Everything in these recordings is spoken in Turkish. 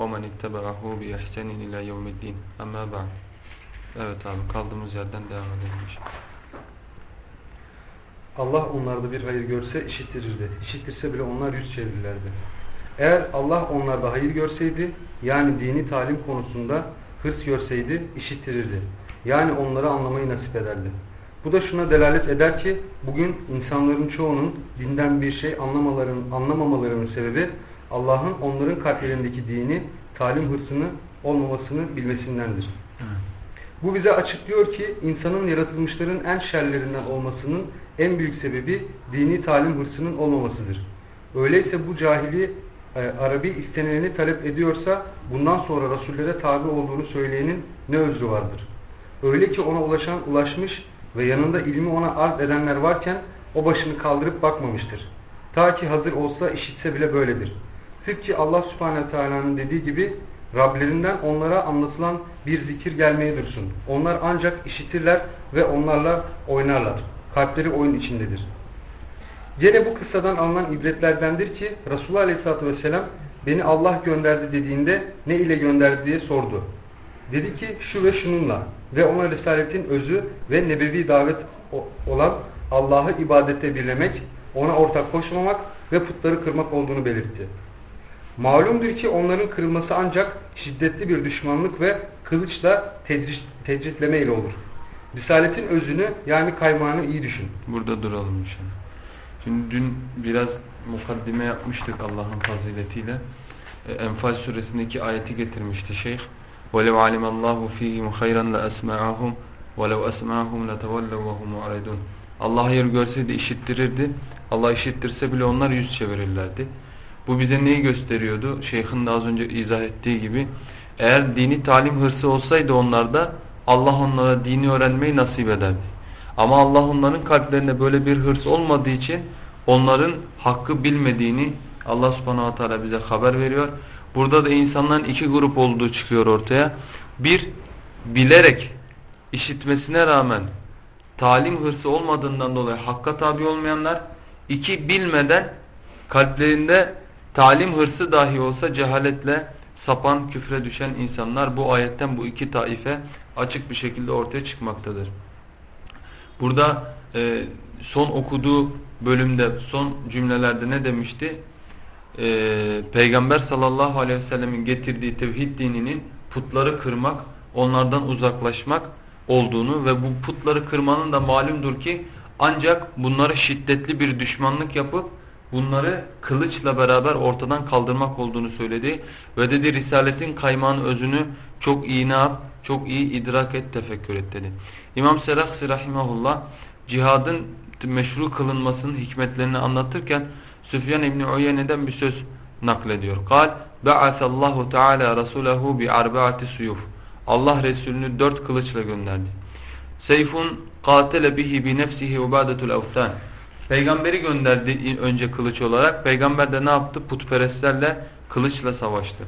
ومن اتبعه بإحسان إلى يوم الدين أما بعد Evet abi kaldığımız yerden devam edelim inşallah. Allah onlarda bir hayır görse işittirirdi. İşittirse bile onlar yüz çevirirlerdi. Eğer Allah onlarda hayır görseydi, yani dini talim konusunda hırs görseydi, işittirirdi. Yani onları anlamayı nasip ederdi. Bu da şuna delalet eder ki, bugün insanların çoğunun dinden bir şey anlamaların, anlamamalarının sebebi, Allah'ın onların kalplerindeki dini, talim hırsını olmamasını bilmesindendir. Bu bize açıklıyor ki insanın yaratılmışların en şerlerinden olmasının en büyük sebebi dini talim hırsının olmamasıdır. Öyleyse bu cahili e, Arabi istenileni talep ediyorsa bundan sonra Resullere tabi olduğunu söyleyenin ne özrü vardır? Öyle ki ona ulaşan ulaşmış ve yanında ilmi ona arz edenler varken o başını kaldırıp bakmamıştır. Ta ki hazır olsa işitse bile böyledir. Tıpkı Allah subhanehu teala'nın dediği gibi Rablerinden onlara anlatılan bir zikir gelmeye dursun. Onlar ancak işitirler ve onlarla oynarlar. Kalpleri oyun içindedir. Gene bu kıssadan alınan ibretlerdendir ki Resulullah Aleyhisselatü Vesselam beni Allah gönderdi dediğinde ne ile gönderdi diye sordu. Dedi ki şu ve şununla ve ona Risaletin özü ve nebevi davet olan Allah'ı ibadette birlemek, ona ortak koşmamak ve putları kırmak olduğunu belirtti. Malumdur ki onların kırılması ancak şiddetli bir düşmanlık ve kılıçla tecritleme ile olur. Risaletin özünü yani kaymağını iyi düşün. Burada duralım inşallah. Şimdi dün biraz mukaddime yapmıştık Allah'ın faziletiyle. E, Enfal suresindeki ayeti getirmişti şeyh. وَلَوْ عَلِمَ اللّٰهُ ف۪يهِمْ خَيْرًا لَأَسْمَعَهُمْ وَلَوْ أَسْمَعَهُمْ لَتَوَلَّوْا وَهُمْ مُعْرِدُونَ Allah hayır görseydi işittirirdi. Allah işittirse bile onlar yüz çevirirlerdi. Bu bize neyi gösteriyordu? Şeyh'in de az önce izah ettiği gibi eğer dini talim hırsı olsaydı onlarda Allah onlara dini öğrenmeyi nasip ederdi. Ama Allah onların kalplerinde böyle bir hırs olmadığı için onların hakkı bilmediğini Allah subhanahu teala bize haber veriyor. Burada da insanların iki grup olduğu çıkıyor ortaya. Bir, bilerek işitmesine rağmen talim hırsı olmadığından dolayı hakka tabi olmayanlar. iki bilmeden kalplerinde talim hırsı dahi olsa cehaletle sapan, küfre düşen insanlar bu ayetten bu iki taife açık bir şekilde ortaya çıkmaktadır. Burada e, son okuduğu bölümde, son cümlelerde ne demişti? E, Peygamber sallallahu aleyhi ve sellemin getirdiği tevhid dininin putları kırmak, onlardan uzaklaşmak olduğunu ve bu putları kırmanın da malumdur ki ancak bunları şiddetli bir düşmanlık yapıp bunları kılıçla beraber ortadan kaldırmak olduğunu söyledi. Ve dedi Risaletin kaymağın özünü çok iyi ne yap? Çok iyi idrak et, tefekkür et dedi. İmam Seraksi Rahimahullah cihadın meşru kılınmasının hikmetlerini anlatırken Süfyan İbni Uyeyne'den bir söz naklediyor. Kal, Ba'athallahu Teala Rasulahu bi arba'ati suyuf. Allah Resulünü dört kılıçla gönderdi. Seyfun katile bihi bi nefsihi ubadetul evthan. Peygamberi gönderdi önce kılıç olarak. Peygamber de ne yaptı? Putperestlerle kılıçla savaştı.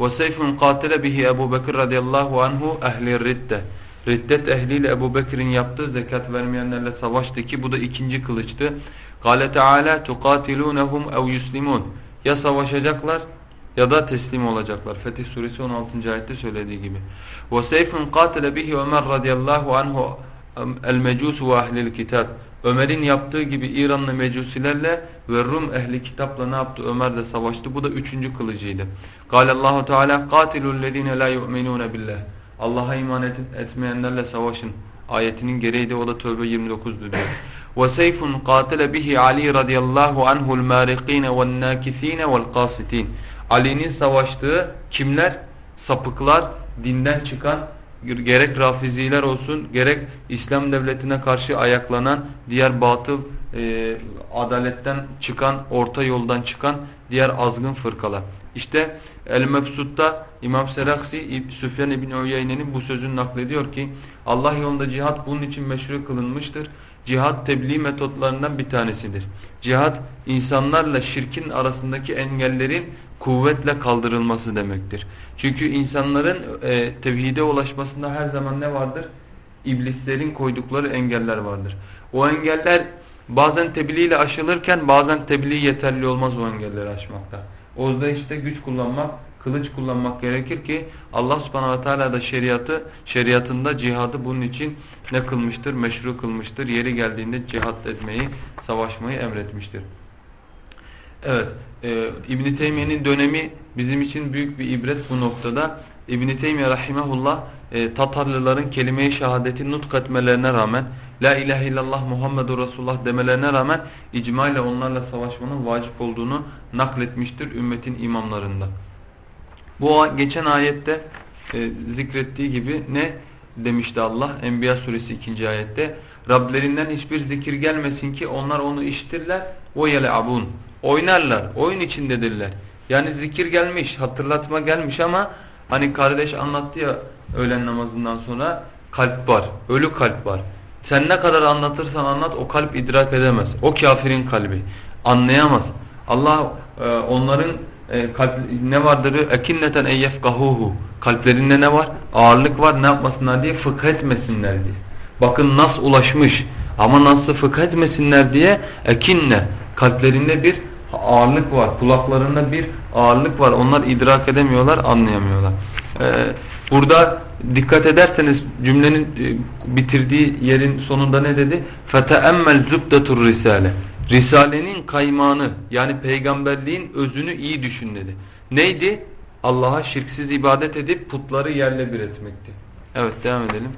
وَسَيْفٌ قَاتِلَ بِهِ Ebu Bekir radıyallahu anhu ehli ridde. Riddet ehliyle Ebu Bekir'in yaptığı zekat vermeyenlerle savaştı ki bu da ikinci kılıçtı. قَالَ تَعَالَى تُقَاتِلُونَهُمْ اَوْ يُسْلِمُونَ Ya savaşacaklar ya da teslim olacaklar. Fetih suresi 16. ayette söylediği gibi. وَسَيْفٌ قَاتِلَ بِهِ Ömer radıyallahu anhu el-mecus ve ehlil kitab. Ömer'in yaptığı gibi İranlı mecusilerle ve Rum ehli kitapla ne yaptı? Ömer de savaştı. Bu da üçüncü kılıcıydı. Allahu Teala qatilul lezine la yu'minun billah. Allah'a iman et, etmeyenlerle savaşın. Ayetinin gereği de o da Tövbe 29'dur diyor. Qatile bihi Ali radıyallahu anhu'l mariqin ve'n nakisin ve'l qasitin. Ali'nin savaştığı kimler? Sapıklar, dinden çıkan gerek rafiziler olsun gerek İslam devletine karşı ayaklanan diğer batıl e, adaletten çıkan orta yoldan çıkan diğer azgın fırkalar. İşte El-Mebsut'ta İmam Seraksi Süfyan İbni Uyeyne'nin bu sözünü naklediyor ki Allah yolunda cihat bunun için meşru kılınmıştır. Cihat tebliğ metotlarından bir tanesidir. Cihat insanlarla şirkin arasındaki engellerin kuvvetle kaldırılması demektir. Çünkü insanların e, tevhide ulaşmasında her zaman ne vardır? İblislerin koydukları engeller vardır. O engeller bazen tebliğ ile aşılırken bazen tebliğ yeterli olmaz o engelleri aşmakta. O da işte güç kullanmak, kılıç kullanmak gerekir ki Allah subhanahu ve teala da şeriatı, şeriatında cihadı bunun için ne kılmıştır? Meşru kılmıştır. Yeri geldiğinde cihat etmeyi, savaşmayı emretmiştir. Evet, e, İbn-i Teymiye'nin dönemi bizim için büyük bir ibret bu noktada. İbn-i Teymiye rahimahullah e, Tatarlıların kelime-i şehadeti nutk etmelerine rağmen La ilahe illallah Muhammedur Resulullah demelerine rağmen icma ile onlarla savaşmanın vacip olduğunu nakletmiştir ümmetin imamlarında. Bu geçen ayette e, zikrettiği gibi ne demişti Allah Enbiya suresi 2. ayette Rablerinden hiçbir zikir gelmesin ki onlar onu işitirler o abun oynarlar oyun içindedirler yani zikir gelmiş hatırlatma gelmiş ama hani kardeş anlattı ya öğlen namazından sonra kalp var ölü kalp var sen ne kadar anlatırsan anlat o kalp idrak edemez o kafirin kalbi anlayamaz Allah e, onların e, kalp, ne vardır? Ekinneten eyyefkahuhu. Kalplerinde ne var? Ağırlık var. Ne yapmasınlar diye fıkh etmesinler diye. Bakın nas ulaşmış. Ama nasıl fıkh etmesinler diye ekinne. Kalplerinde bir ağırlık var. Kulaklarında bir ağırlık var. Onlar idrak edemiyorlar, anlayamıyorlar. Ee, burada dikkat ederseniz cümlenin e, bitirdiği yerin sonunda ne dedi? فَتَأَمَّلْ زُبْدَةُ الرِّسَالَةِ Risalenin kaymağını yani peygamberliğin özünü iyi düşün dedi. Neydi? Allah'a şirksiz ibadet edip putları yerle bir etmekti. Evet devam edelim.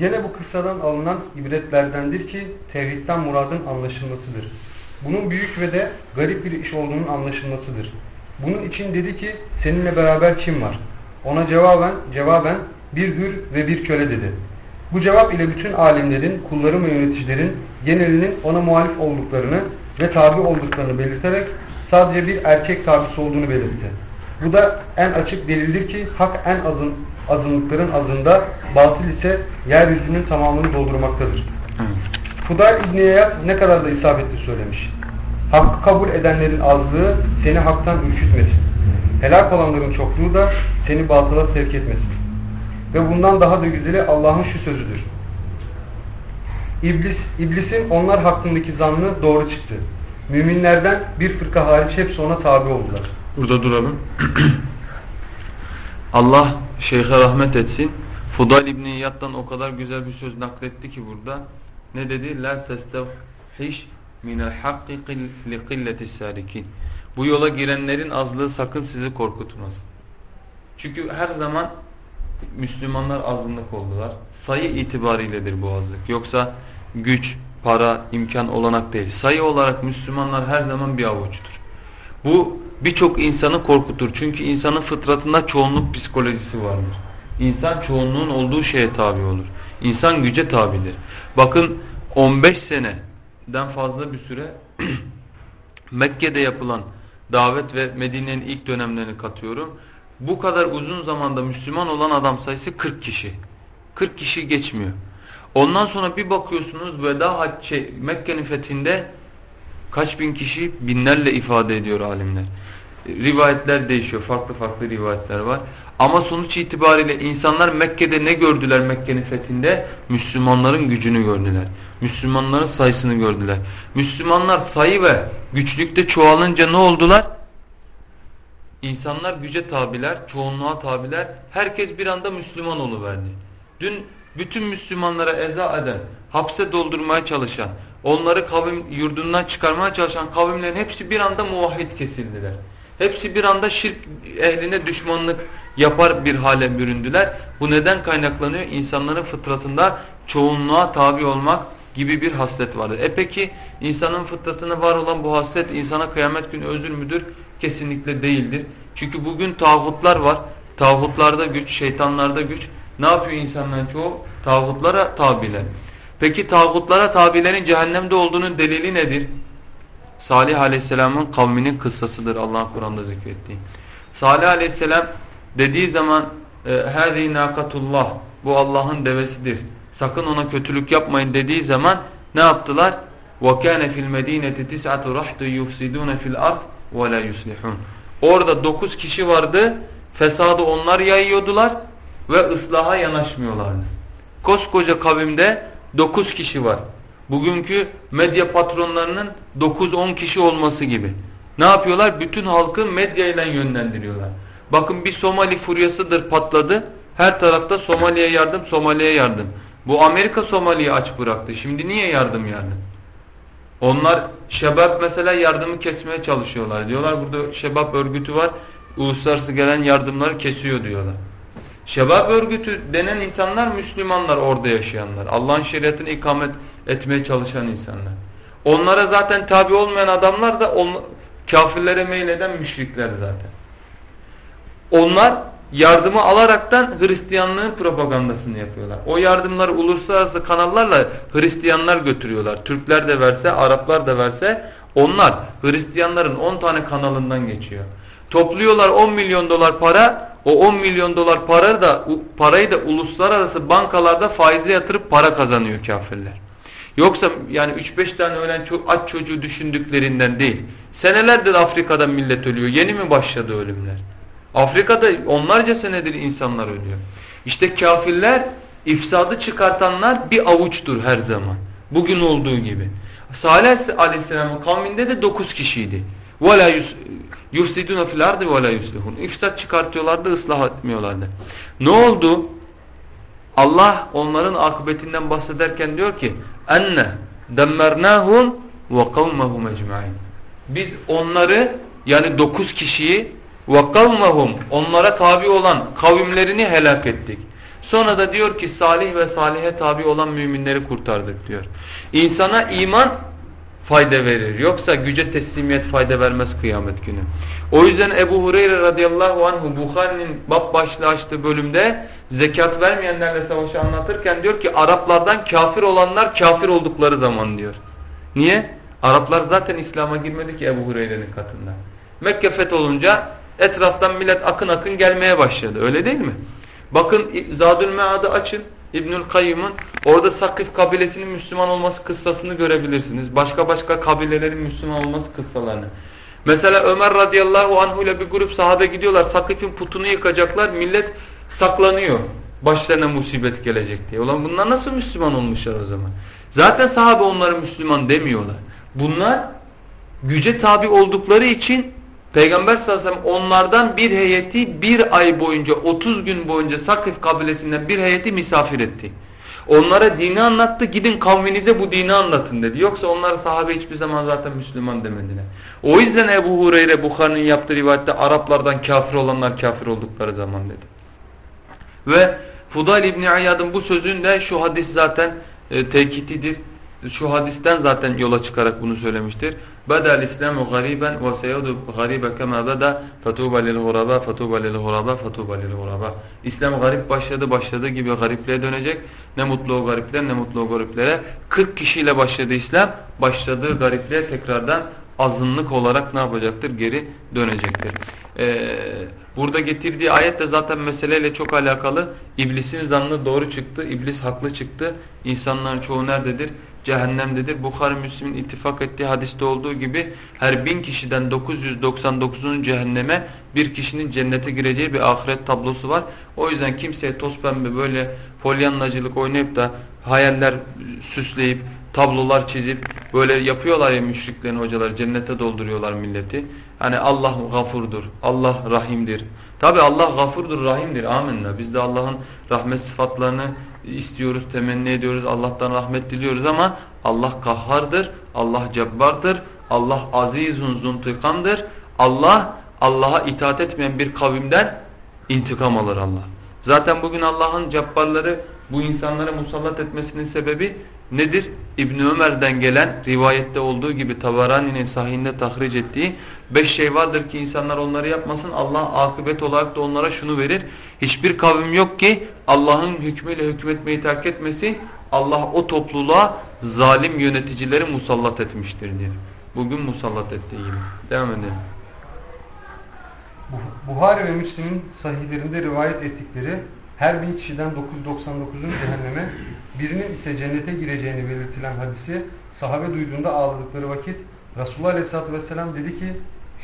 Yine bu kıssadan alınan ibretlerdendir ki tevhidden muradın anlaşılmasıdır. Bunun büyük ve de garip bir iş olduğunun anlaşılmasıdır. Bunun için dedi ki seninle beraber kim var? Ona cevaben, cevaben bir hür ve bir köle dedi. Bu cevap ile bütün alimlerin, kulların ve yöneticilerin genelinin ona muhalif olduklarını ve tabi olduklarını belirterek sadece bir erkek tabisi olduğunu belirtti. Bu da en açık delildir ki hak en azın, azınlıkların azında, batıl ise yeryüzünün tamamını doldurmaktadır. Fudayl İbni ne kadar da isabetli söylemiş. Hakkı kabul edenlerin azlığı seni haktan ürkütmesin. Helak olanların çokluğu da seni batıla sevk etmesin. Ve bundan daha da güzeli Allah'ın şu sözüdür. İblis, iblisin onlar hakkındaki zannı doğru çıktı. Müminlerden bir fırka hariç hepsi ona tabi oldular. Burada duralım. Allah şeyhe rahmet etsin. Fudayl İbni İyad'dan o kadar güzel bir söz nakletti ki burada. Ne dedi? La testevhiş minel hakki li qilleti. Bu yola girenlerin azlığı sakın sizi korkutmaz. Çünkü her zaman Müslümanlar azınlık oldular. Sayı itibariyledir bu azlık. Yoksa güç, para, imkan, olanak değil. Sayı olarak Müslümanlar her zaman bir avuçtur. Bu birçok insanı korkutur. Çünkü insanın fıtratında çoğunluk psikolojisi vardır. İnsan çoğunluğun olduğu şeye tabi olur. İnsan güce tabidir. Bakın 15 seneden fazla bir süre Mekke'de yapılan davet ve Medine'nin ilk dönemlerini katıyorum bu kadar uzun zamanda Müslüman olan adam sayısı 40 kişi. 40 kişi geçmiyor. Ondan sonra bir bakıyorsunuz veda şey, Mekke'nin fethinde kaç bin kişi binlerle ifade ediyor alimler. Rivayetler değişiyor. Farklı farklı rivayetler var. Ama sonuç itibariyle insanlar Mekke'de ne gördüler Mekke'nin fethinde? Müslümanların gücünü gördüler. Müslümanların sayısını gördüler. Müslümanlar sayı ve güçlükte çoğalınca ne oldular? İnsanlar güce tabiler, çoğunluğa tabiler. Herkes bir anda Müslüman oluverdi. Dün bütün Müslümanlara eza eden, hapse doldurmaya çalışan, onları kavim yurdundan çıkarmaya çalışan kavimlerin hepsi bir anda muvahhid kesildiler. Hepsi bir anda şirk ehline düşmanlık yapar bir hale büründüler. Bu neden kaynaklanıyor? İnsanların fıtratında çoğunluğa tabi olmak gibi bir haslet vardır. E peki insanın fıtratına var olan bu haslet insana kıyamet günü özür müdür? Kesinlikle değildir. Çünkü bugün tağutlar var. Tağutlarda güç, şeytanlarda güç. Ne yapıyor insanların çoğu? Tağutlara tabiler. Peki tağutlara tabilerin cehennemde olduğunun delili nedir? Salih Aleyhisselam'ın kavminin kıssasıdır Allah'ın Kur'an'da zikrettiği. Salih Aleyhisselam dediği zaman هَذِي نَاقَةُ Bu Allah'ın devesidir. Sakın ona kötülük yapmayın dediği zaman ne yaptılar? وَكَانَ فِي الْمَد۪ينَةِ تِسْعَةُ رَحْتُ يُفْسِدُونَ فِي الْأَرْضِ وَلَا يُسْلِحُونَ Orada dokuz kişi vardı. Fesadı onlar yayıyordular ve ıslaha yanaşmıyorlardı. Koskoca kavimde dokuz kişi var. Bugünkü medya patronlarının 9-10 kişi olması gibi. Ne yapıyorlar? Bütün halkı medya ile yönlendiriyorlar. Bakın bir Somali furyasıdır patladı. Her tarafta Somali'ye yardım, Somali'ye yardım. Bu Amerika Somali'yi aç bıraktı. Şimdi niye yardım yardım? Onlar şebap mesela yardımı kesmeye çalışıyorlar. Diyorlar burada şebap örgütü var. Uluslararası gelen yardımları kesiyor diyorlar. Şebap örgütü denen insanlar Müslümanlar orada yaşayanlar. Allah'ın şeriatını ikamet etmeye çalışan insanlar. Onlara zaten tabi olmayan adamlar da on, kafirlere meyleden müşrikler zaten. Onlar yardımı alaraktan Hristiyanlığın propagandasını yapıyorlar. O yardımları uluslararası kanallarla Hristiyanlar götürüyorlar. Türkler de verse, Araplar da verse onlar Hristiyanların 10 tane kanalından geçiyor. Topluyorlar 10 milyon dolar para, o 10 milyon dolar para da, parayı da uluslararası bankalarda faize yatırıp para kazanıyor kafirler. Yoksa yani 3-5 tane ölen aç çocuğu düşündüklerinden değil. Senelerdir Afrika'da millet ölüyor. Yeni mi başladı ölümler? Afrika'da onlarca senedir insanlar ölüyor. İşte kafirler ifsadı çıkartanlar bir avuçtur her zaman. Bugün olduğu gibi. Salih Aleyhisselam'ın kavminde de dokuz kişiydi. وَلَا يُفْسِدُونَ فِي الْاَرْضِ وَلَا يُسْلِحُونَ İfsat çıkartıyorlardı, ıslah etmiyorlardı. Ne oldu? Allah onların akıbetinden bahsederken diyor ki enne demmernahum ve kavmehum ecmaîn. Biz onları yani dokuz kişiyi ve kavmehum onlara tabi olan kavimlerini helak ettik. Sonra da diyor ki salih ve salihe tabi olan müminleri kurtardık diyor. İnsana iman fayda verir. Yoksa güce teslimiyet fayda vermez kıyamet günü. O yüzden Ebu Hureyre radıyallahu anhu Bukhari'nin bab başlığı açtığı bölümde zekat vermeyenlerle savaşı anlatırken diyor ki Araplardan kafir olanlar kafir oldukları zaman diyor. Niye? Araplar zaten İslam'a girmedi ki Ebu Hureyre'nin katında. Mekke fetholunca etraftan millet akın akın gelmeye başladı. Öyle değil mi? Bakın Zadül Mead'ı açın. İbnül Kayyım'ın orada Sakif kabilesinin Müslüman olması kıssasını görebilirsiniz. Başka başka kabilelerin Müslüman olması kıssalarını. Mesela Ömer radıyallahu anhu ile bir grup sahabe gidiyorlar. Sakif'in putunu yıkacaklar. Millet saklanıyor. Başlarına musibet gelecek diye. Ulan bunlar nasıl Müslüman olmuşlar o zaman? Zaten sahabe onları Müslüman demiyorlar. Bunlar güce tabi oldukları için Peygamber sallallahu aleyhi ve sellem onlardan bir heyeti bir ay boyunca 30 gün boyunca Sakif kabilesinden bir heyeti misafir etti. Onlara dini anlattı gidin kavminize bu dini anlatın dedi. Yoksa onlara sahabe hiçbir zaman zaten Müslüman demediler. O yüzden Ebu Hureyre Bukhari'nin yaptığı rivayette Araplardan kafir olanlar kafir oldukları zaman dedi. Ve Fudayl İbni Ayyad'ın bu sözünde şu hadis zaten e, tekitidir. Şu hadisten zaten yola çıkarak bunu söylemiştir. Bedel İslamu gariben ve seyudu garibe kema beda fetuba lil guraba fetuba lil guraba fetuba lil guraba. İslam garip başladı başladığı gibi garipliğe dönecek. Ne mutlu o garipler ne mutlu o gariplere. 40 kişiyle başladı İslam. Başladığı garipliğe tekrardan azınlık olarak ne yapacaktır? Geri dönecektir. Ee, burada getirdiği ayet de zaten meseleyle çok alakalı. İblisin zannı doğru çıktı. İblis haklı çıktı. İnsanların çoğu nerededir? cehennemdedir. Bukhari Müslim'in ittifak ettiği hadiste olduğu gibi her bin kişiden 999'un cehenneme bir kişinin cennete gireceği bir ahiret tablosu var. O yüzden kimseye toz pembe böyle polyanlacılık oynayıp da hayaller süsleyip tablolar çizip böyle yapıyorlar ya müşriklerin hocaları cennete dolduruyorlar milleti. Hani Allah gafurdur, Allah rahimdir. Tabi Allah gafurdur, rahimdir. Amenna. Biz de Allah'ın rahmet sıfatlarını istiyoruz, temenni ediyoruz, Allah'tan rahmet diliyoruz ama Allah kahhardır, Allah cebbardır, Allah azizun zuntikamdır. Allah, Allah'a itaat etmeyen bir kavimden intikam alır Allah. Zaten bugün Allah'ın cebbarları bu insanlara musallat etmesinin sebebi nedir? İbn Ömer'den gelen rivayette olduğu gibi Tabarani'nin sahihinde tahric ettiği beş şey vardır ki insanlar onları yapmasın. Allah akıbet olarak da onlara şunu verir. Hiçbir kavim yok ki Allah'ın hükmüyle hükmetmeyi terk etmesi Allah o topluluğa zalim yöneticileri musallat etmiştir diyor. bugün musallat ettiği gibi. Devam edelim. Buhari ve Müslim'in sahihlerinde rivayet ettikleri her bin kişiden 999'un cehenneme, birinin ise cennete gireceğini belirtilen hadisi sahabe duyduğunda ağladıkları vakit Resulullah Aleyhisselatü Vesselam dedi ki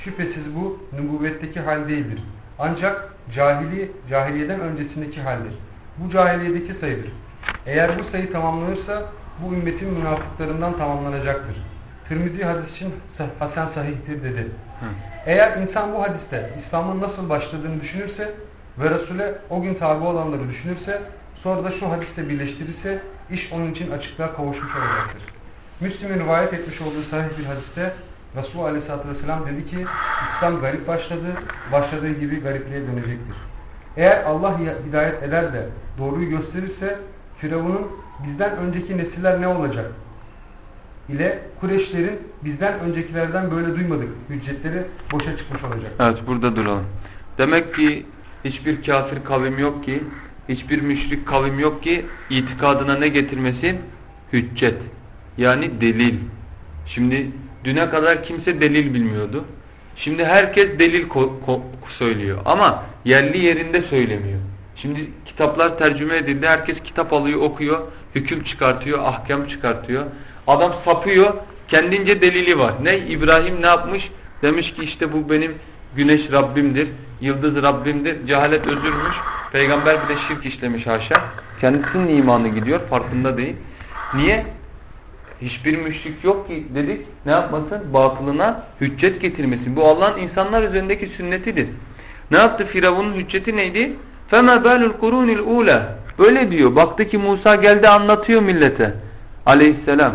şüphesiz bu nübüvvetteki hal değildir. Ancak cahili, cahiliyeden öncesindeki haldir. Bu cahiliyedeki sayıdır. Eğer bu sayı tamamlanırsa bu ümmetin münafıklarından tamamlanacaktır. Tirmizi hadis için Hasan sahihtir dedi. Hı. Eğer insan bu hadiste İslam'ın nasıl başladığını düşünürse ve Resul'e o gün tabi olanları düşünürse sonra da şu hadiste birleştirirse iş onun için açıklığa kavuşmuş olacaktır. Müslim'in rivayet etmiş olduğu sahih bir hadiste Resulullah Aleyhisselatü Vesselam dedi ki İslam garip başladı, başladığı gibi garipliğe dönecektir. Eğer Allah hidayet eder de doğruyu gösterirse Firavun'un bizden önceki nesiller ne olacak? ile Kureyşlerin bizden öncekilerden böyle duymadık hüccetleri boşa çıkmış olacak. Evet burada duralım. Demek ki hiçbir kafir kavim yok ki, hiçbir müşrik kavim yok ki itikadına ne getirmesin? Hüccet. Yani delil. Şimdi düne kadar kimse delil bilmiyordu. Şimdi herkes delil söylüyor ama yerli yerinde söylemiyor. Şimdi kitaplar tercüme edildi. Herkes kitap alıyor, okuyor, hüküm çıkartıyor, ahkam çıkartıyor. Adam sapıyor, kendince delili var. Ne? İbrahim ne yapmış? Demiş ki işte bu benim güneş Rabbimdir, yıldız Rabbimdir. Cehalet özürmüş. Peygamber bir de şirk işlemiş haşa. Kendisinin imanı gidiyor, farkında değil. Niye? Hiçbir müşrik yok ki dedik. Ne yapmasın? Batılına hüccet getirmesin. Bu Allah'ın insanlar üzerindeki sünnetidir. Ne yaptı Firavun'un hücceti neydi? فَمَا بَالُ الْقُرُونِ الْعُولَى Böyle diyor. Baktı ki Musa geldi anlatıyor millete. Aleyhisselam.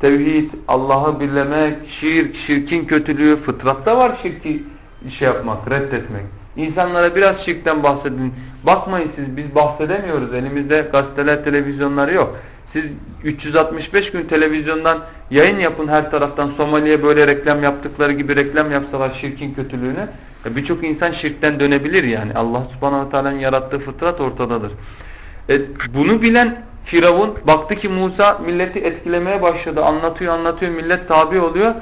Tevhid, Allah'ı birlemek, şirk, şirkin kötülüğü, fıtratta var şirki şey yapmak, reddetmek. İnsanlara biraz şirkten bahsedin. Bakmayın siz biz bahsedemiyoruz. Elimizde gazeteler, televizyonları yok. Siz 365 gün televizyondan yayın yapın her taraftan Somali'ye böyle reklam yaptıkları gibi reklam yapsalar şirkin kötülüğünü. E, birçok insan şirkten dönebilir yani. Allah subhanahu teala'nın yarattığı fıtrat ortadadır. E, bunu bilen Firavun baktı ki Musa milleti etkilemeye başladı. Anlatıyor anlatıyor millet tabi oluyor.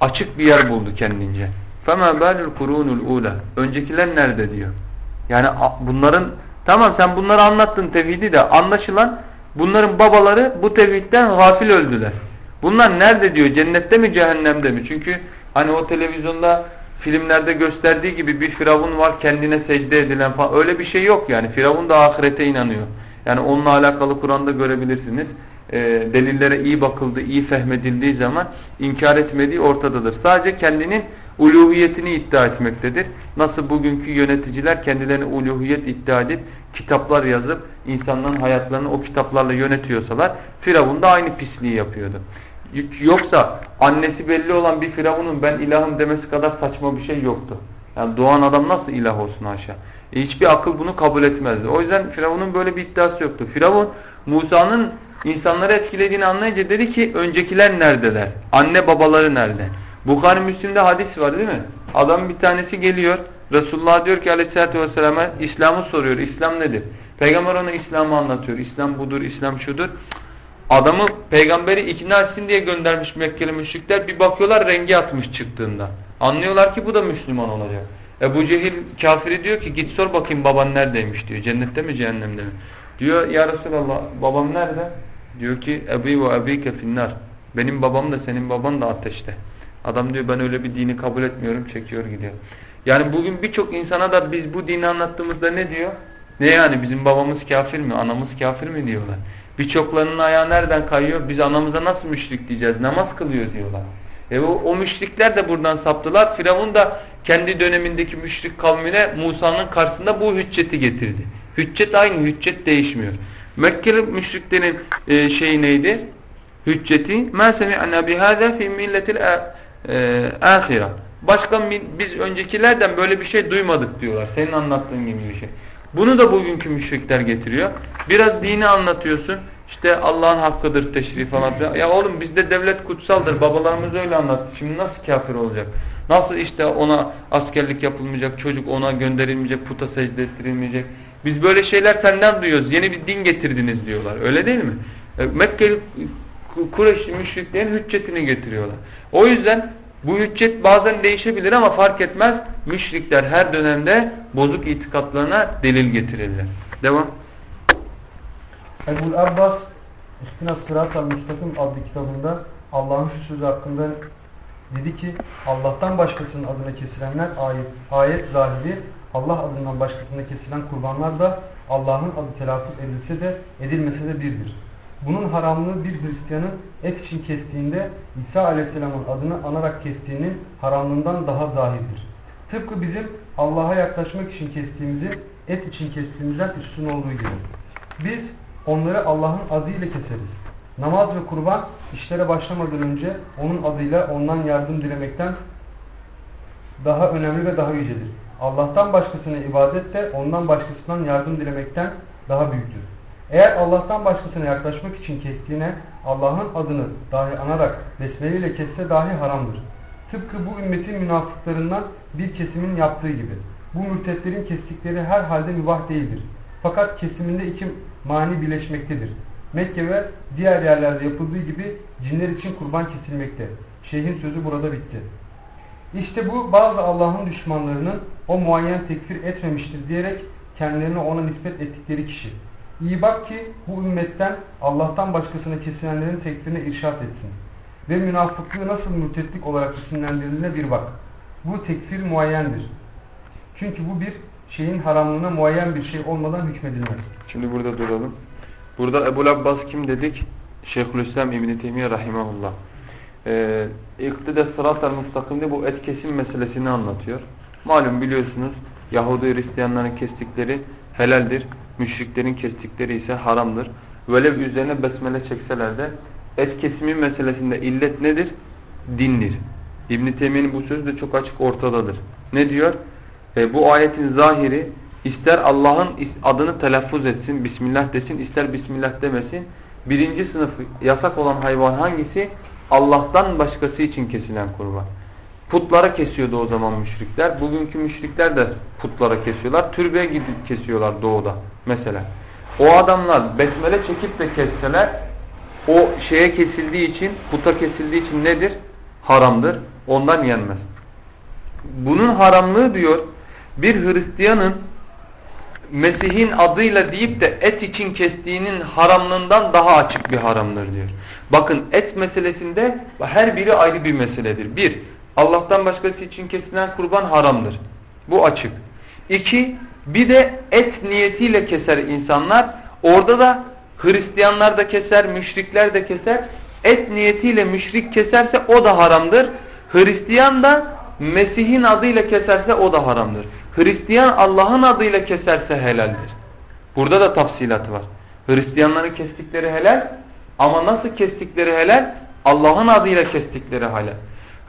Açık bir yer buldu kendince. فَمَا بَالُ الْقُرُونُ الْعُولَى Öncekiler nerede diyor. Yani bunların tamam sen bunları anlattın tevhidi de anlaşılan bunların babaları bu tevhidden gafil öldüler. Bunlar nerede diyor cennette mi cehennemde mi? Çünkü hani o televizyonda filmlerde gösterdiği gibi bir firavun var kendine secde edilen falan öyle bir şey yok yani. Firavun da ahirete inanıyor. Yani onunla alakalı Kur'an'da görebilirsiniz. E, delillere iyi bakıldığı, iyi fehmedildiği zaman inkar etmediği ortadadır. Sadece kendinin uluhiyetini iddia etmektedir. Nasıl bugünkü yöneticiler kendilerine uluhiyet iddia edip kitaplar yazıp insanların hayatlarını o kitaplarla yönetiyorsalar Firavun da aynı pisliği yapıyordu. Yoksa annesi belli olan bir Firavun'un ben ilahım demesi kadar saçma bir şey yoktu. Yani doğan adam nasıl ilah olsun aşağı? E hiçbir akıl bunu kabul etmezdi. O yüzden Firavun'un böyle bir iddiası yoktu. Firavun Musa'nın insanları etkilediğini anlayınca dedi ki öncekiler neredeler? Anne babaları nerede? Bukhari Müslim'de hadis var değil mi? Adam bir tanesi geliyor. Resulullah diyor ki aleyhissalatü vesselam'a İslam'ı soruyor. İslam nedir? Peygamber ona İslam'ı anlatıyor. İslam budur, İslam şudur. Adamı peygamberi ikna etsin diye göndermiş Mekkeli müşrikler. Bir bakıyorlar rengi atmış çıktığında. Anlıyorlar ki bu da Müslüman olacak. Ebu Cehil kafiri diyor ki git sor bakayım baban neredeymiş diyor. Cennette mi cehennemde mi? Diyor ya Resulallah babam nerede? Diyor ki ebi ve ebike finnar. Benim babam da senin baban da ateşte. Adam diyor ben öyle bir dini kabul etmiyorum çekiyor gidiyor. Yani bugün birçok insana da biz bu dini anlattığımızda ne diyor? Ne yani bizim babamız kafir mi? Anamız kafir mi diyorlar. Birçoklarının ayağı nereden kayıyor? Biz anamıza nasıl müşrik diyeceğiz? Namaz kılıyor diyorlar. E o, o müşrikler de buradan saptılar. Firavun da kendi dönemindeki müşrik kavmine Musa'nın karşısında bu hücceti getirdi. Hüccet aynı, hüccet değişmiyor. Mekkeli müşriklerin e, şeyi neydi? Hücceti مَا سَمِعَنَا بِهَذَا فِي مِلَّةِ e, ahira. Başka biz öncekilerden böyle bir şey duymadık diyorlar. Senin anlattığın gibi bir şey. Bunu da bugünkü müşrikler getiriyor. Biraz dini anlatıyorsun. İşte Allah'ın hakkıdır teşrif falan filan. Ya oğlum bizde devlet kutsaldır. Babalarımız öyle anlattı. Şimdi nasıl kafir olacak? Nasıl işte ona askerlik yapılmayacak, çocuk ona gönderilmeyecek, puta secde ettirilmeyecek. Biz böyle şeyler senden duyuyoruz. Yeni bir din getirdiniz diyorlar. Öyle değil mi? E, Mekkeli Kureyşli müşriklerin hüccetini getiriyorlar. O yüzden bu hüccet bazen değişebilir ama fark etmez. Müşrikler her dönemde bozuk itikatlarına delil getirirler. Devam. Ebul Abbas İhtinas Sırat-ı Müstakim adlı kitabında Allah'ın şu sözü hakkında dedi ki Allah'tan başkasının adına kesilenler ayet, ayet zahiri Allah adından başkasına kesilen kurbanlar da Allah'ın adı telaffuz edilse de edilmese de birdir. Bunun haramlığı bir Hristiyanın et için kestiğinde İsa Aleyhisselam'ın adını anarak kestiğinin haramlığından daha zahirdir. Tıpkı bizim Allah'a yaklaşmak için kestiğimizi et için kestiğimizden üstün olduğu gibi. Biz onları Allah'ın adıyla keseriz. Namaz ve kurban işlere başlamadan önce onun adıyla ondan yardım dilemekten daha önemli ve daha yücedir. Allah'tan başkasına ibadet de ondan başkasından yardım dilemekten daha büyüktür. Eğer Allah'tan başkasına yaklaşmak için kestiğine Allah'ın adını dahi anarak besmele ile kesse dahi haramdır. Tıpkı bu ümmetin münafıklarından bir kesimin yaptığı gibi. Bu mürtetlerin kestikleri her halde mübah değildir. Fakat kesiminde iki mani birleşmektedir. Mekke ve diğer yerlerde yapıldığı gibi cinler için kurban kesilmekte. Şeyhin sözü burada bitti. İşte bu bazı Allah'ın düşmanlarının o muayyen tekfir etmemiştir diyerek kendilerini ona nispet ettikleri kişi. İyi bak ki bu ümmetten Allah'tan başkasına kesilenlerin tekfirine irşat etsin. Ve münafıklığı nasıl mürtetlik olarak isimlendirildiğine bir bak. Bu tekfir muayyendir. Çünkü bu bir şeyin haramlığına muayyen bir şey olmadan hükmedilmez. Şimdi burada duralım. Burada Ebu Abbas kim dedik? Şeyhülislam İbn Teymiye rahimehullah. Ee, İktide sırat-ı mustakimde bu et kesim meselesini anlatıyor. Malum biliyorsunuz Yahudi Hristiyanların kestikleri helaldir. Müşriklerin kestikleri ise haramdır. Velev üzerine besmele çekseler de et kesimi meselesinde illet nedir? Dindir. İbn Teymiye'nin bu sözü de çok açık ortadadır. Ne diyor? E, bu ayetin zahiri ister Allah'ın adını telaffuz etsin, Bismillah desin, ister Bismillah demesin. Birinci sınıf yasak olan hayvan hangisi? Allah'tan başkası için kesilen kurban. Putlara kesiyordu o zaman müşrikler. Bugünkü müşrikler de putlara kesiyorlar. Türbeye gidip kesiyorlar doğuda mesela. O adamlar besmele çekip de kesseler o şeye kesildiği için, puta kesildiği için nedir? Haramdır. Ondan yenmez. Bunun haramlığı diyor bir Hristiyanın Mesih'in adıyla deyip de et için kestiğinin haramlığından daha açık bir haramdır diyor. Bakın et meselesinde her biri ayrı bir meseledir. Bir, Allah'tan başkası için kesilen kurban haramdır. Bu açık. İki, bir de et niyetiyle keser insanlar. Orada da Hristiyanlar da keser, müşrikler de keser. Et niyetiyle müşrik keserse o da haramdır. Hristiyan da Mesih'in adıyla keserse o da haramdır. Hristiyan Allah'ın adıyla keserse helaldir. Burada da tafsilatı var. Hristiyanların kestikleri helal ama nasıl kestikleri helal? Allah'ın adıyla kestikleri helal.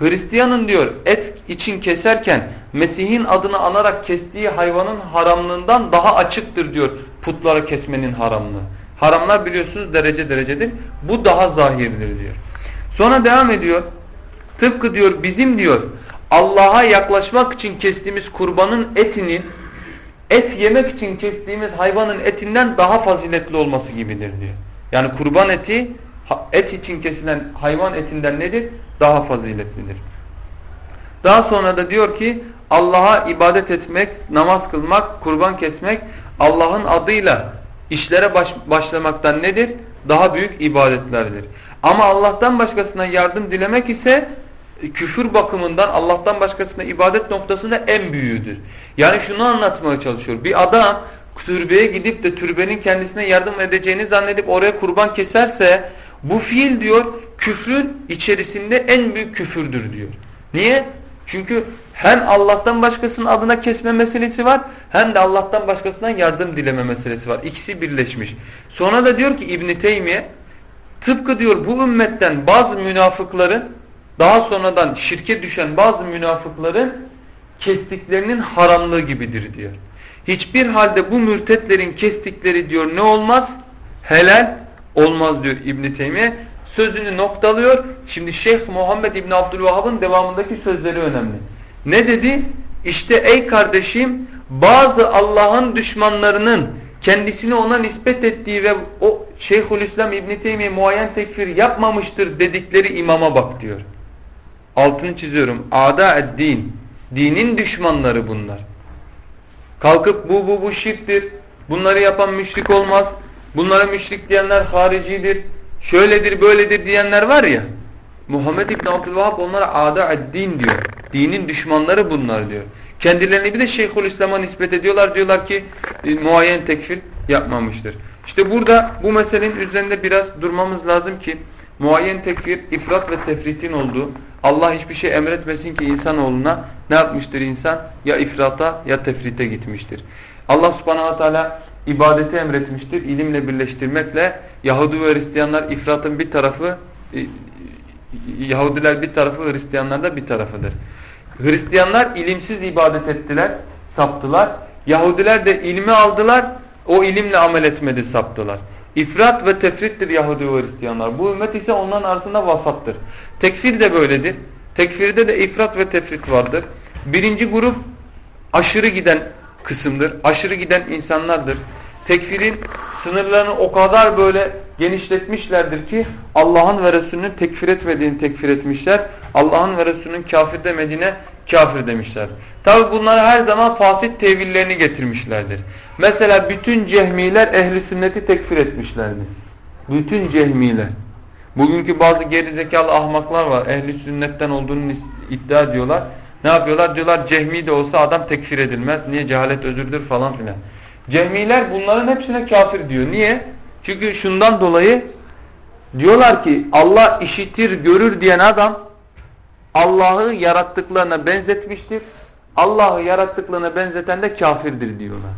Hristiyanın diyor et için keserken Mesih'in adını anarak kestiği hayvanın haramlığından daha açıktır diyor putlara kesmenin haramlığı. Haramlar biliyorsunuz derece derecedir. Bu daha zahirdir diyor. Sonra devam ediyor. Tıpkı diyor bizim diyor Allah'a yaklaşmak için kestiğimiz kurbanın etinin et yemek için kestiğimiz hayvanın etinden daha faziletli olması gibidir diyor. Yani kurban eti et için kesilen hayvan etinden nedir? Daha faziletlidir. Daha sonra da diyor ki Allah'a ibadet etmek, namaz kılmak, kurban kesmek Allah'ın adıyla işlere baş, başlamaktan nedir? Daha büyük ibadetlerdir. Ama Allah'tan başkasına yardım dilemek ise küfür bakımından Allah'tan başkasına ibadet noktasında en büyüğüdür. Yani şunu anlatmaya çalışıyor. Bir adam türbeye gidip de türbenin kendisine yardım edeceğini zannedip oraya kurban keserse bu fiil diyor küfrün içerisinde en büyük küfürdür diyor. Niye? Çünkü hem Allah'tan başkasının adına kesme meselesi var hem de Allah'tan başkasından yardım dileme meselesi var. İkisi birleşmiş. Sonra da diyor ki İbn Teymiye tıpkı diyor bu ümmetten bazı münafıkların daha sonradan şirke düşen bazı münafıkların kestiklerinin haramlığı gibidir diyor. Hiçbir halde bu mürtetlerin kestikleri diyor ne olmaz? Helal olmaz diyor İbn Teymiye. Sözünü noktalıyor. Şimdi Şeyh Muhammed İbn Abdülvahhab'ın devamındaki sözleri önemli. Ne dedi? İşte ey kardeşim bazı Allah'ın düşmanlarının kendisini ona nispet ettiği ve o Şeyhülislam İbn Teymiye muayyen tekfir yapmamıştır dedikleri imama bak diyor. Altını çiziyorum. Ada din. Dinin düşmanları bunlar. Kalkıp bu bu bu şirktir. Bunları yapan müşrik olmaz. Bunlara müşrik diyenler haricidir. Şöyledir böyledir diyenler var ya. Muhammed İbn Abdülvahhab onlara ada din diyor. Dinin düşmanları bunlar diyor. Kendilerini bir de Şeyhülislam'a nispet ediyorlar. Diyorlar ki e, muayyen tekfir yapmamıştır. İşte burada bu meselenin üzerinde biraz durmamız lazım ki muayyen tekfir, ifrat ve tefritin olduğu Allah hiçbir şey emretmesin ki insanoğluna ne yapmıştır insan? Ya ifrata ya tefrite gitmiştir. Allah subhanahu teala ibadeti emretmiştir. ilimle birleştirmekle Yahudi ve Hristiyanlar ifratın bir tarafı e, Yahudiler bir tarafı Hristiyanlar da bir tarafıdır. Hristiyanlar ilimsiz ibadet ettiler, saptılar. Yahudiler de ilmi aldılar, o ilimle amel etmedi, saptılar. İfrat ve tefrittir Yahudi ve Hristiyanlar. Bu ümmet ise onların arasında vasattır. Tekfir de böyledir. Tekfirde de ifrat ve tefrit vardır. Birinci grup aşırı giden kısımdır. Aşırı giden insanlardır. Tekfirin sınırlarını o kadar böyle genişletmişlerdir ki Allah'ın ve Resulünün tekfir etmediğini tekfir etmişler. Allah'ın ve Resulünün kafir demediğine kafir demişler. Tabi bunlara her zaman fasit tevillerini getirmişlerdir. Mesela bütün cehmiler ehli sünneti tekfir etmişlerdi. Bütün cehmiler. Bugünkü bazı gerizekalı ahmaklar var. Ehli sünnetten olduğunu iddia ediyorlar. Ne yapıyorlar? Diyorlar cehmi de olsa adam tekfir edilmez. Niye? Cehalet özürdür falan filan. Cehmiler bunların hepsine kafir diyor. Niye? Çünkü şundan dolayı diyorlar ki Allah işitir, görür diyen adam Allah'ı yarattıklarına benzetmiştir. Allah'ı yarattıklarına benzeten de kafirdir diyorlar.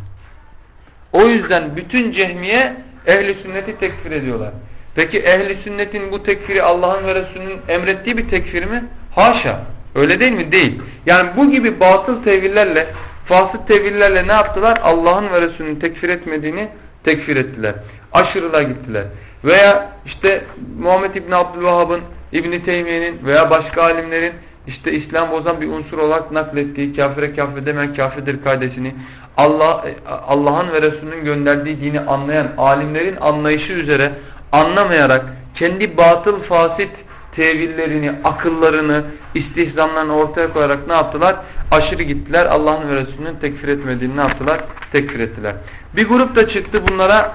O yüzden bütün cehmiye ehli sünneti tekfir ediyorlar. Peki ehli sünnetin bu tekfiri Allah'ın ve Resulünün emrettiği bir tekfir mi? Haşa. Öyle değil mi? Değil. Yani bu gibi batıl tevillerle, fasıt tevillerle ne yaptılar? Allah'ın ve Resulünün tekfir etmediğini tekfir ettiler. Aşırıla gittiler. Veya işte Muhammed İbni Abdülvahhab'ın, İbni Teymiye'nin veya başka alimlerin işte İslam bozan bir unsur olarak naklettiği kafire kafir demen kafirdir kardeşini Allah Allah'ın ve Resulünün gönderdiği dini anlayan alimlerin anlayışı üzere anlamayarak kendi batıl fasit tevillerini, akıllarını, istihzamlarını ortaya koyarak ne yaptılar? Aşırı gittiler. Allah'ın ve Resulünün tekfir etmediğini ne yaptılar? Tekfir ettiler. Bir grup da çıktı bunlara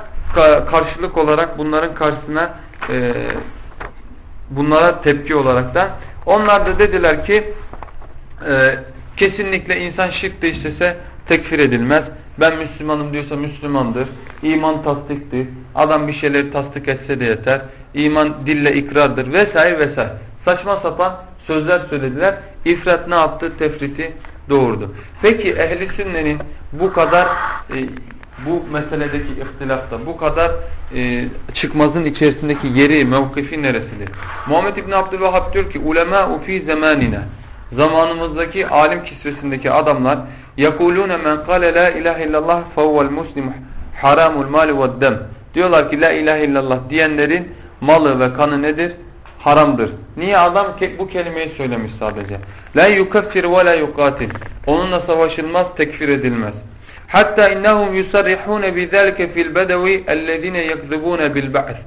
karşılık olarak bunların karşısına e, bunlara tepki olarak da onlar da dediler ki e, kesinlikle insan şirk de işlese tekfir edilmez. Ben Müslümanım diyorsa Müslümandır. İman tasdiktir. Adam bir şeyleri tasdik etse de yeter. İman dille ikrardır vesaire vesaire. Saçma sapan sözler söylediler. İfrat ne yaptı? Tefriti doğurdu. Peki ehli sünnenin bu kadar e, bu meseledeki ihtilafta bu kadar e, çıkmazın içerisindeki yeri, mevkifi neresidir? Muhammed İbn Abdülvahhab diyor ki ulema fi zamanina zamanımızdaki alim kisvesindeki adamlar yakulune men kâle la ilahe illallah fevvel muslim haramul mali ve dem diyorlar ki la ilahe illallah diyenlerin malı ve kanı nedir? Haramdır. Niye adam bu kelimeyi söylemiş sadece? La yukaffir ve la yukatil. Onunla savaşılmaz, tekfir edilmez. Hatta innahum yusarrihun bizalike fil bedevi ellezine yekzibun bil ba'th.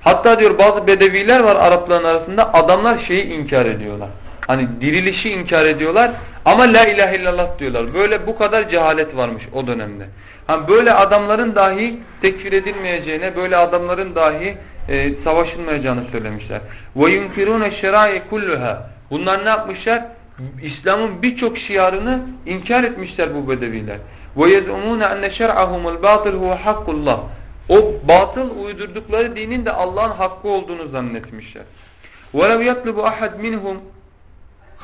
Hatta diyor bazı bedeviler var Arapların arasında adamlar şeyi inkar ediyorlar. Hani dirilişi inkar ediyorlar ama la ilahe illallah diyorlar. Böyle bu kadar cehalet varmış o dönemde. Hani böyle adamların dahi tekfir edilmeyeceğine, böyle adamların dahi e, savaşılmayacağını söylemişler. Ve yunkirune şerai kulluha. Bunlar ne yapmışlar? İslam'ın birçok şiarını inkar etmişler bu bedeviler. وَيَزْعُمُونَ أَنَّ شَرْعَهُمُ الْبَاطِلُ هُوَ حَقُّ اللّٰهِ O batıl uydurdukları dinin de Allah'ın hakkı olduğunu zannetmişler. وَلَوْ يَطْلُبُ أَحَدْ مِنْهُمْ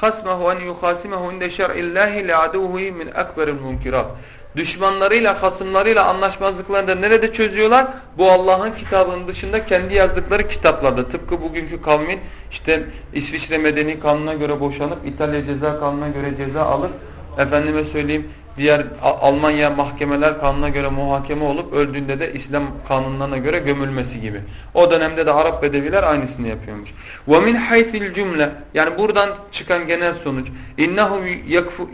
خَسْمَهُ أَنْ يُخَاسِمَهُ عِنْدَ شَرْعِ اللّٰهِ لَعَدُوهُ مِنْ أَكْبَرِ الْمُنْكِرَاتِ Düşmanlarıyla, hasımlarıyla anlaşmazlıklarını da nerede çözüyorlar? Bu Allah'ın kitabının dışında kendi yazdıkları kitaplarda. Tıpkı bugünkü kavmin işte İsviçre Medeni Kanunu'na göre boşanıp İtalya Ceza Kanunu'na göre ceza alıp efendime söyleyeyim diğer Almanya mahkemeler kanuna göre muhakeme olup öldüğünde de İslam kanunlarına göre gömülmesi gibi. O dönemde de Arap bedeviler aynısını yapıyormuş. وَمِنْ حَيْثِ الْجُمْلَ Yani buradan çıkan genel sonuç اِنَّهُمْ yukeffir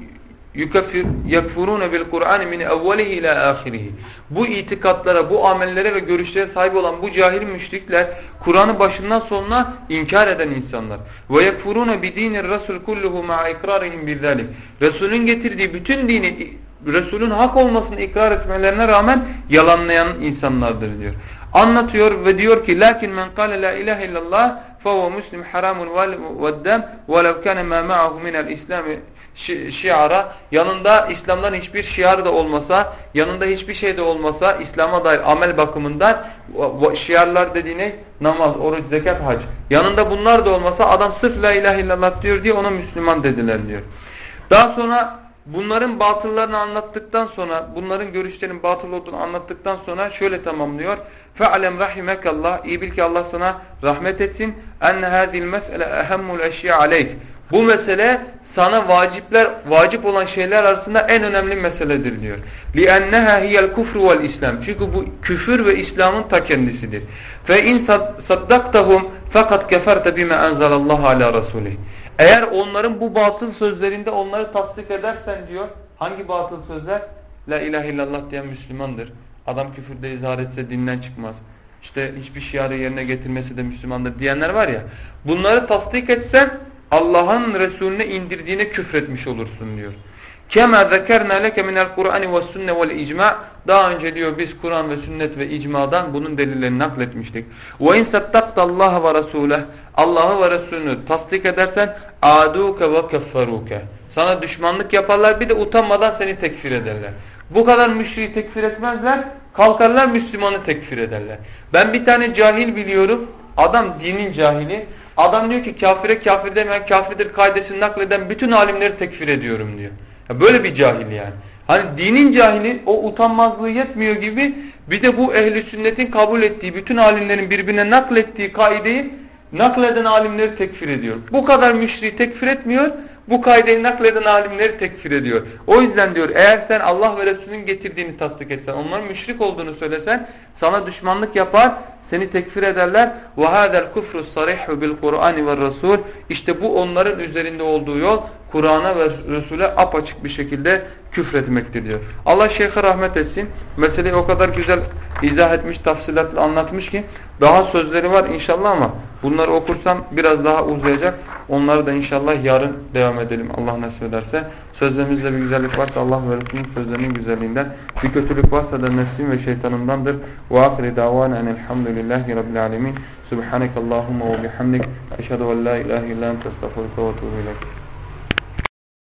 yekfurun bil Kur'an min evvelihi ila ahirihi. Bu itikatlara, bu amellere ve görüşlere sahip olan bu cahil müşrikler Kur'an'ı başından sonuna inkar eden insanlar. Ve yekfurun bi dinir rasul kulluhu ma'a ikrarihim bizalik. Resulün getirdiği bütün dini Resulün hak olmasını ikrar etmelerine rağmen yalanlayan insanlardır diyor. Anlatıyor ve diyor ki lakin men kâle la ilahe illallah fehuve muslim haramun veddem velev kâne mâ ma'ahu minel islami şiara yanında İslam'dan hiçbir şiar da olmasa yanında hiçbir şey de olmasa İslam'a dair amel bakımından şiarlar dediğine namaz, oruç, zekat, hac yanında bunlar da olmasa adam sırf la ilahe illallah diyor diye ona Müslüman dediler diyor. Daha sonra bunların batıllarını anlattıktan sonra bunların görüşlerinin batıl olduğunu anlattıktan sonra şöyle tamamlıyor. فَعْلَمْ رَحِمَكَ اللّٰهِ İyi bil ki Allah sana rahmet etsin. اَنَّ هَذِي الْمَسْأَلَ اَهَمُّ الْاَشْيَا عَلَيْكِ Bu mesele sana vacipler vacip olan şeyler arasında en önemli meseledir diyor. لِأَنَّهَا هِيَ الْكُفْرُ وَالْاِسْلَامِ Çünkü bu küfür ve İslam'ın ta kendisidir. فَاِنْ صَدَّقْتَهُمْ فَقَدْ كَفَرْتَ بِمَا اَنْزَلَ اللّٰهُ عَلَى رَسُولِهِ Eğer onların bu batıl sözlerinde onları tasdik edersen diyor. Hangi batıl sözler? La ilahe illallah diyen Müslümandır. Adam küfürde izhar etse dinden çıkmaz. İşte hiçbir şiarı yerine getirmesi de Müslümandır diyenler var ya. Bunları tasdik etsen Allah'ın Resulüne indirdiğine küfretmiş olursun diyor. Kema zekerna leke minel Kur'ani ve sünne vel icma. Daha önce diyor biz Kur'an ve sünnet ve icmadan bunun delillerini nakletmiştik. Ve in Allah ve Resuleh. Allah'ı ve Resulünü tasdik edersen aduke ve kefferuke. Sana düşmanlık yaparlar bir de utanmadan seni tekfir ederler. Bu kadar müşriği tekfir etmezler. Kalkarlar Müslümanı tekfir ederler. Ben bir tane cahil biliyorum. Adam dinin cahili. Adam diyor ki kafire kafir demeyen kafirdir kaidesini nakleden bütün alimleri tekfir ediyorum diyor. Ya böyle bir cahil yani. Hani dinin cahili o utanmazlığı yetmiyor gibi bir de bu ehli sünnetin kabul ettiği bütün alimlerin birbirine naklettiği kaideyi nakleden alimleri tekfir ediyor. Bu kadar müşriği tekfir etmiyor. Bu kaideyi nakleden alimleri tekfir ediyor. O yüzden diyor eğer sen Allah ve Resulünün getirdiğini tasdik etsen, onların müşrik olduğunu söylesen sana düşmanlık yapar seni tekfir ederler. Ve hadel kufru sarihu bil Kur'ani ve Resul. İşte bu onların üzerinde olduğu yol Kur'an'a ve Resul'e apaçık bir şekilde küfretmektir diyor. Allah şeyhe rahmet etsin. Meseleyi o kadar güzel izah etmiş, tafsilatla anlatmış ki daha sözleri var inşallah ama bunları okursam biraz daha uzayacak. Onları da inşallah yarın devam edelim Allah nasip ederse. Sözlerimizde bir güzellik varsa Allah ve Resulünün sözlerinin güzelliğinden, bir kötülük varsa da nefsim ve şeytanımdandır. Ve ahiri davana enelhamdülillahi rabbil alemin. Subhanekallahumma ve bihamdik. Eşhedü en la ilahe illa ente estağfurullah ve tuğbu